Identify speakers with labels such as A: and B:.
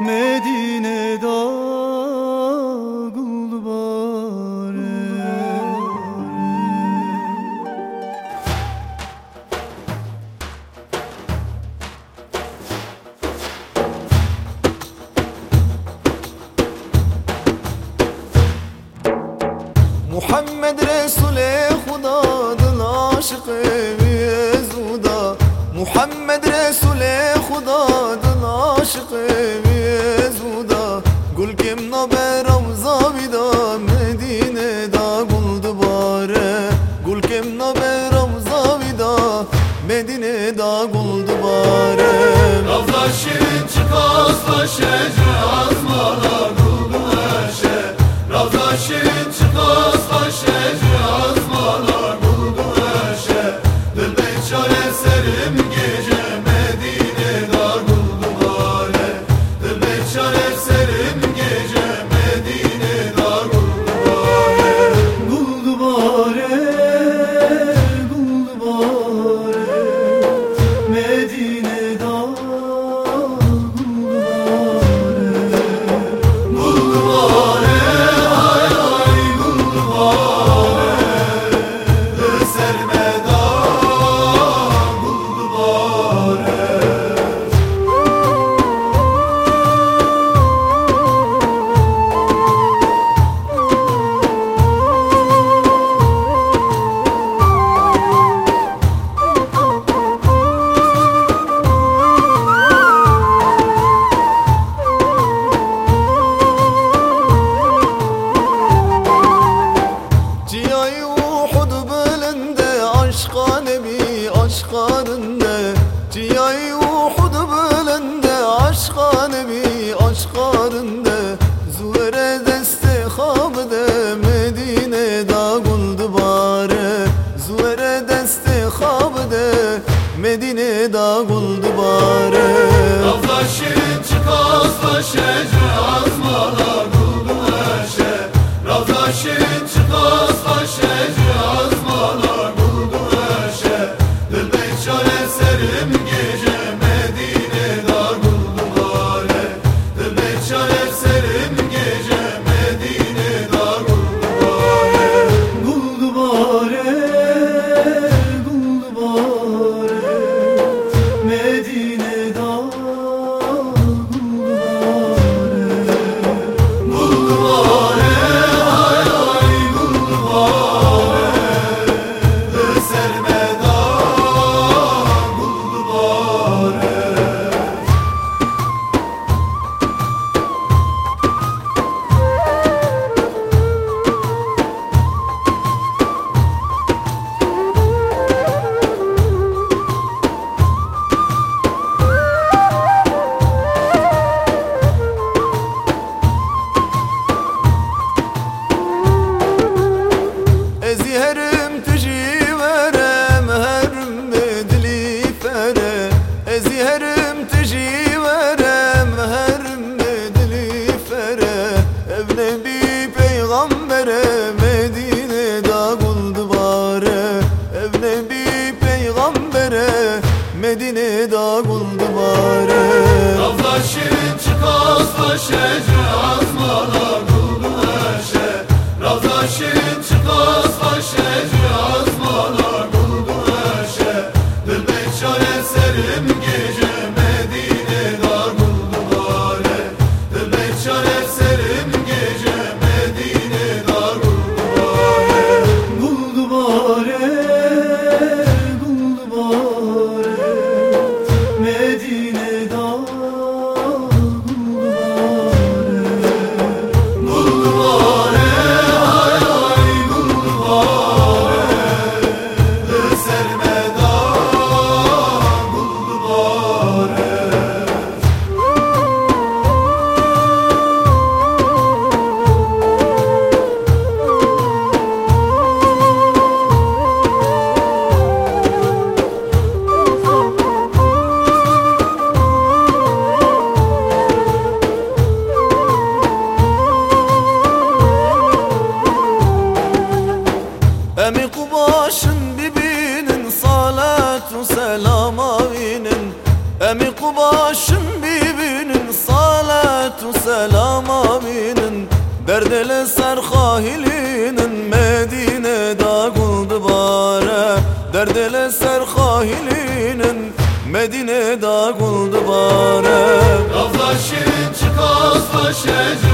A: Medine'da gul bare
B: Muhammed Resul Aşırı çıkaz taşacağız malar aşk alemi aşk karında Züvere deste habde Medine da guldu bare. Züvere deste habde Medine da guldu bare.
C: Azlaşın
B: çık azlaşacağız Sevdim. Selam selam avinin Emi kubaşın bibinin Salatu selam avinin Derdele serhahilinin Medine'da kuldu bare. Derdele serhahilinin Medine'da kuldu bare.
C: Laflaşın çıkazlaşın